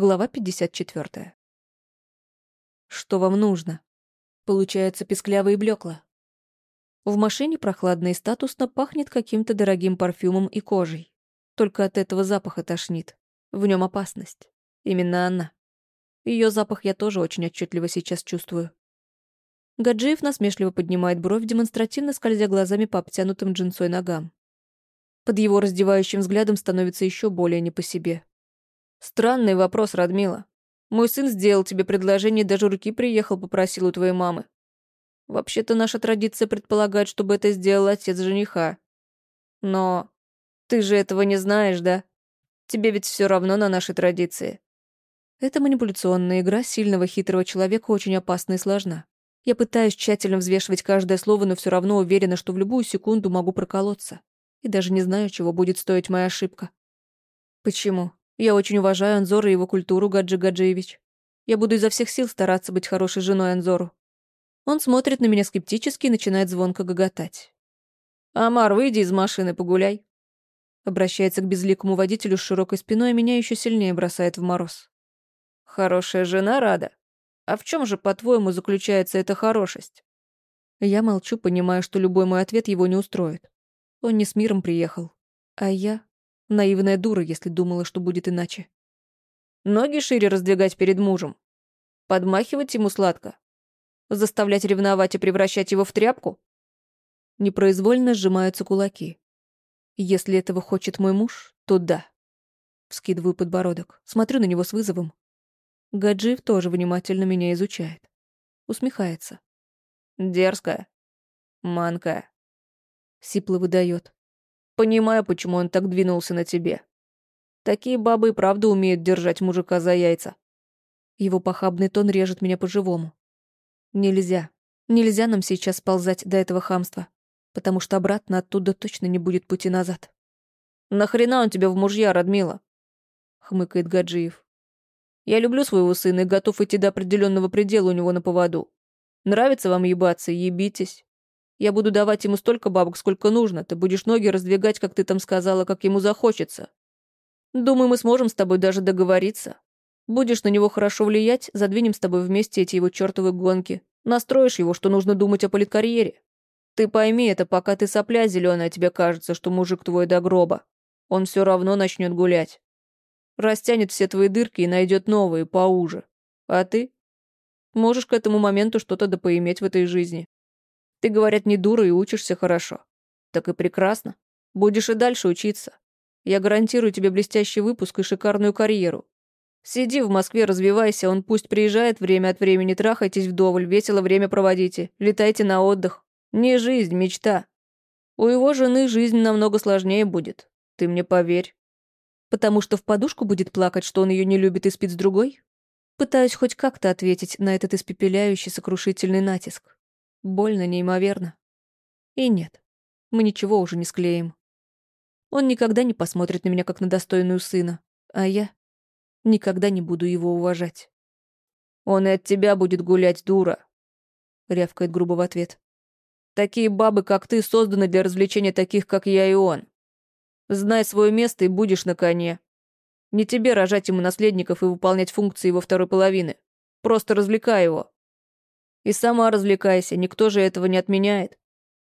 Глава 54. Что вам нужно? Получается пескляво и блекло. В машине прохладно и статусно пахнет каким-то дорогим парфюмом и кожей. Только от этого запаха тошнит. В нем опасность. Именно она. Ее запах я тоже очень отчетливо сейчас чувствую. Гаджиев насмешливо поднимает бровь, демонстративно скользя глазами по обтянутым джинсой ногам. Под его раздевающим взглядом становится еще более не по себе. Странный вопрос, Радмила. Мой сын сделал тебе предложение, даже руки приехал, попросил у твоей мамы. Вообще-то наша традиция предполагает, чтобы это сделал отец жениха. Но ты же этого не знаешь, да? Тебе ведь все равно на наши традиции. Эта манипуляционная игра сильного хитрого человека очень опасна и сложна. Я пытаюсь тщательно взвешивать каждое слово, но все равно уверена, что в любую секунду могу проколоться. И даже не знаю, чего будет стоить моя ошибка. Почему? Я очень уважаю Анзора и его культуру, Гаджи Гаджиевич. Я буду изо всех сил стараться быть хорошей женой Анзору. Он смотрит на меня скептически и начинает звонко гоготать. «Амар, выйди из машины, погуляй». Обращается к безликому водителю с широкой спиной, а меня еще сильнее бросает в мороз. «Хорошая жена рада? А в чем же, по-твоему, заключается эта хорошесть?» Я молчу, понимая, что любой мой ответ его не устроит. Он не с миром приехал, а я Наивная дура, если думала, что будет иначе. Ноги шире раздвигать перед мужем. Подмахивать ему сладко. Заставлять ревновать и превращать его в тряпку. Непроизвольно сжимаются кулаки. Если этого хочет мой муж, то да. Вскидываю подбородок, смотрю на него с вызовом. Гаджиев тоже внимательно меня изучает. Усмехается. Дерзкая. Манкая. Сипло выдает. Понимаю, почему он так двинулся на тебе. Такие бабы и правда умеют держать мужика за яйца. Его похабный тон режет меня по-живому. Нельзя. Нельзя нам сейчас сползать до этого хамства, потому что обратно оттуда точно не будет пути назад. «Нахрена он тебе в мужья, Радмила?» — хмыкает Гаджиев. «Я люблю своего сына и готов идти до определенного предела у него на поводу. Нравится вам ебаться, ебитесь. Я буду давать ему столько бабок, сколько нужно. Ты будешь ноги раздвигать, как ты там сказала, как ему захочется. Думаю, мы сможем с тобой даже договориться. Будешь на него хорошо влиять, задвинем с тобой вместе эти его чертовы гонки. Настроишь его, что нужно думать о политкарьере. Ты пойми это, пока ты сопля зеленая, тебе кажется, что мужик твой до гроба. Он все равно начнет гулять. Растянет все твои дырки и найдет новые, поуже. А ты? Можешь к этому моменту что-то допоиметь в этой жизни. Ты, говорят, не дура и учишься хорошо. Так и прекрасно. Будешь и дальше учиться. Я гарантирую тебе блестящий выпуск и шикарную карьеру. Сиди в Москве, развивайся, он пусть приезжает время от времени, трахайтесь вдоволь, весело время проводите, летайте на отдых. Не жизнь, мечта. У его жены жизнь намного сложнее будет. Ты мне поверь. Потому что в подушку будет плакать, что он ее не любит и спит с другой? Пытаюсь хоть как-то ответить на этот испепеляющий сокрушительный натиск. Больно неимоверно. И нет, мы ничего уже не склеим. Он никогда не посмотрит на меня как на достойную сына, а я никогда не буду его уважать. «Он и от тебя будет гулять, дура», — рявкает грубо в ответ. «Такие бабы, как ты, созданы для развлечения таких, как я и он. Знай свое место и будешь на коне. Не тебе рожать ему наследников и выполнять функции его второй половины. Просто развлекай его. И сама развлекайся, никто же этого не отменяет.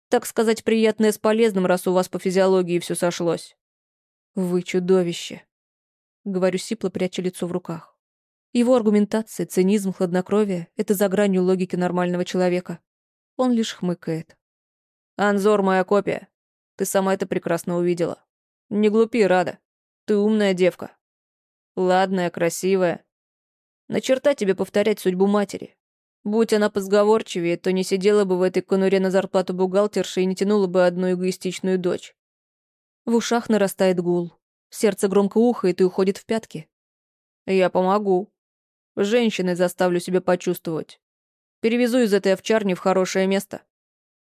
Так сказать, приятное с полезным, раз у вас по физиологии все сошлось. Вы чудовище. Говорю сипло, пряча лицо в руках. Его аргументация, цинизм, хладнокровие — это за гранью логики нормального человека. Он лишь хмыкает. «Анзор, моя копия. Ты сама это прекрасно увидела. Не глупи, Рада. Ты умная девка. Ладная, красивая. На черта тебе повторять судьбу матери. Будь она позговорчивее, то не сидела бы в этой конуре на зарплату бухгалтерши и не тянула бы одну эгоистичную дочь. В ушах нарастает гул. Сердце громко ухает и уходит в пятки. Я помогу. Женщиной заставлю себя почувствовать. Перевезу из этой овчарни в хорошее место.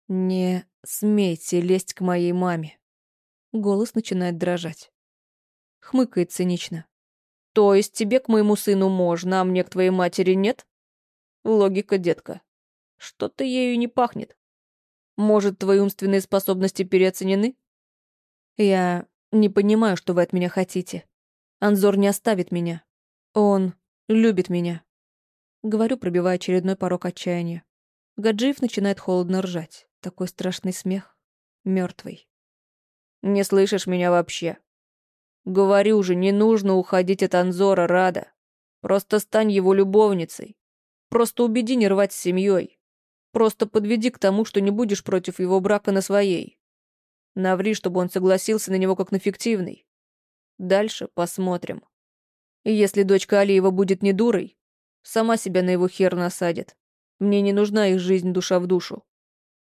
Не смейте лезть к моей маме. Голос начинает дрожать. Хмыкает цинично. То есть тебе к моему сыну можно, а мне к твоей матери нет? Логика, детка. Что-то ею не пахнет. Может, твои умственные способности переоценены? Я не понимаю, что вы от меня хотите. Анзор не оставит меня. Он любит меня. Говорю, пробивая очередной порог отчаяния. Гаджиев начинает холодно ржать. Такой страшный смех. Мертвый. Не слышишь меня вообще? Говорю же, не нужно уходить от Анзора, Рада. Просто стань его любовницей. Просто убеди не рвать с семьей. Просто подведи к тому, что не будешь против его брака на своей. Наври, чтобы он согласился на него как на фиктивный. Дальше посмотрим. И если дочка Алиева будет не дурой, сама себя на его хер насадит. Мне не нужна их жизнь душа в душу.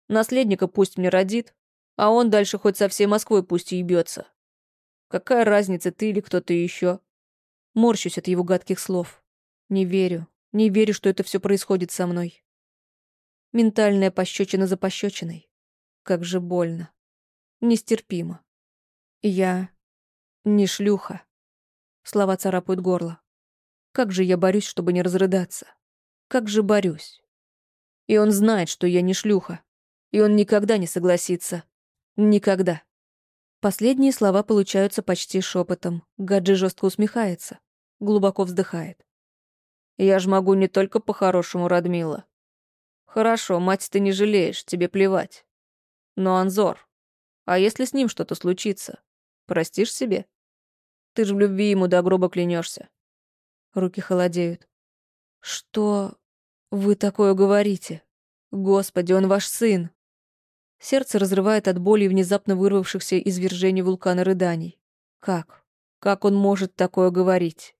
Наследника пусть мне родит, а он дальше хоть со всей Москвой пусть и ебется. Какая разница, ты или кто-то еще? Морщусь от его гадких слов. Не верю, не верю, что это все происходит со мной. Ментальная пощечина за пощечиной. Как же больно. Нестерпимо. Я не шлюха. Слова царапают горло. Как же я борюсь, чтобы не разрыдаться. Как же борюсь. И он знает, что я не шлюха. И он никогда не согласится. Никогда. Последние слова получаются почти шепотом. Гаджи жестко усмехается. Глубоко вздыхает. Я ж могу не только по-хорошему, Радмила. Хорошо, мать ты не жалеешь, тебе плевать. Но Анзор, а если с ним что-то случится? Простишь себе? Ты же в любви ему до гроба клянешься. Руки холодеют. Что вы такое говорите? Господи, он ваш сын. Сердце разрывает от боли и внезапно вырвавшихся извержений вулкана рыданий. Как? Как он может такое говорить?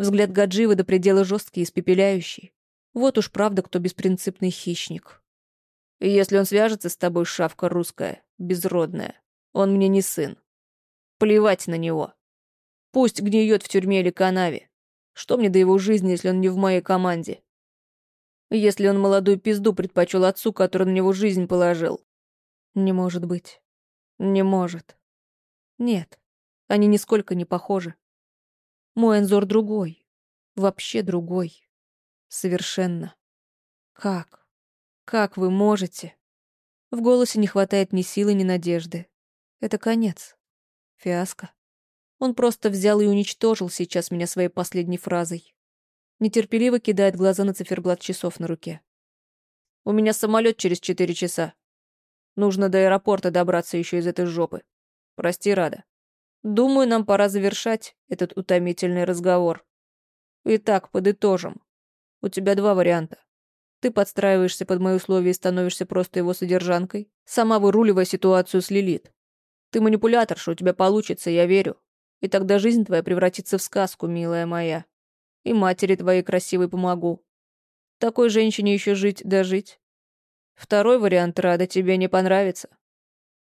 Взгляд Гаджиева до предела жесткий и испепеляющий. Вот уж правда, кто беспринципный хищник. И если он свяжется с тобой, шавка русская, безродная, он мне не сын. Плевать на него. Пусть гниет в тюрьме или канаве. Что мне до его жизни, если он не в моей команде? Если он молодую пизду предпочел отцу, который на него жизнь положил. Не может быть. Не может. Нет, они нисколько не похожи. Мой Энзор другой. Вообще другой. Совершенно. Как? Как вы можете? В голосе не хватает ни силы, ни надежды. Это конец. Фиаско. Он просто взял и уничтожил сейчас меня своей последней фразой. Нетерпеливо кидает глаза на циферблат часов на руке. «У меня самолет через четыре часа. Нужно до аэропорта добраться еще из этой жопы. Прости, Рада. Думаю, нам пора завершать этот утомительный разговор. Итак, подытожим. У тебя два варианта. Ты подстраиваешься под мои условия и становишься просто его содержанкой, сама выруливая ситуацию с Лилит. Ты манипуляторша, у тебя получится, я верю. И тогда жизнь твоя превратится в сказку, милая моя. И матери твоей красивой помогу. Такой женщине еще жить да жить. Второй вариант, Рада, тебе не понравится.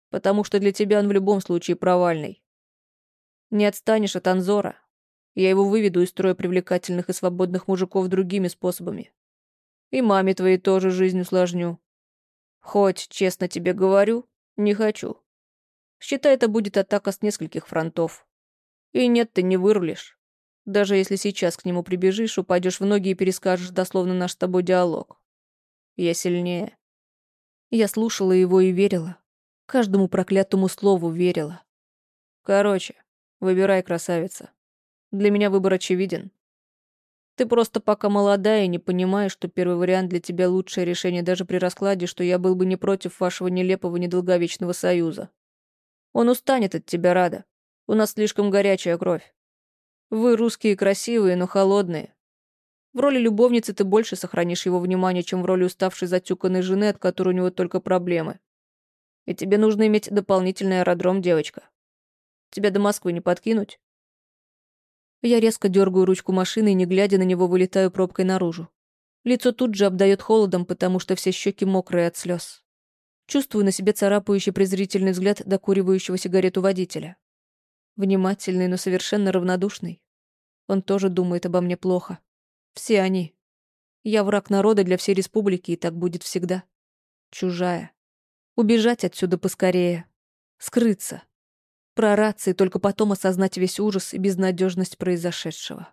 Потому что для тебя он в любом случае провальный. Не отстанешь от Анзора. Я его выведу из строя привлекательных и свободных мужиков другими способами. И маме твоей тоже жизнь усложню. Хоть, честно тебе говорю, не хочу. Считай, это будет атака с нескольких фронтов. И нет, ты не вырулишь. Даже если сейчас к нему прибежишь, упадешь в ноги и перескажешь дословно наш с тобой диалог. Я сильнее. Я слушала его и верила. Каждому проклятому слову верила. Короче, выбирай, красавица. Для меня выбор очевиден. Ты просто пока молодая и не понимаешь, что первый вариант для тебя лучшее решение даже при раскладе, что я был бы не против вашего нелепого недолговечного союза. Он устанет от тебя, Рада. У нас слишком горячая кровь. Вы русские красивые, но холодные. В роли любовницы ты больше сохранишь его внимание, чем в роли уставшей затюканной жены, от которой у него только проблемы. И тебе нужно иметь дополнительный аэродром, девочка. Тебя до Москвы не подкинуть?» Я резко дергаю ручку машины и, не глядя на него, вылетаю пробкой наружу. Лицо тут же обдает холодом, потому что все щеки мокрые от слез. Чувствую на себе царапающий презрительный взгляд докуривающего сигарету водителя. Внимательный, но совершенно равнодушный. Он тоже думает обо мне плохо. Все они. Я враг народа для всей республики, и так будет всегда. Чужая. Убежать отсюда поскорее. Скрыться. Прораться и только потом осознать весь ужас и безнадежность произошедшего.